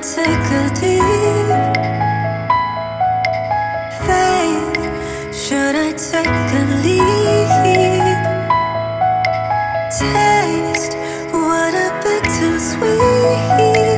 Take a deep? Should I take a leap? Taste what I picked too sweet.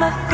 my friend.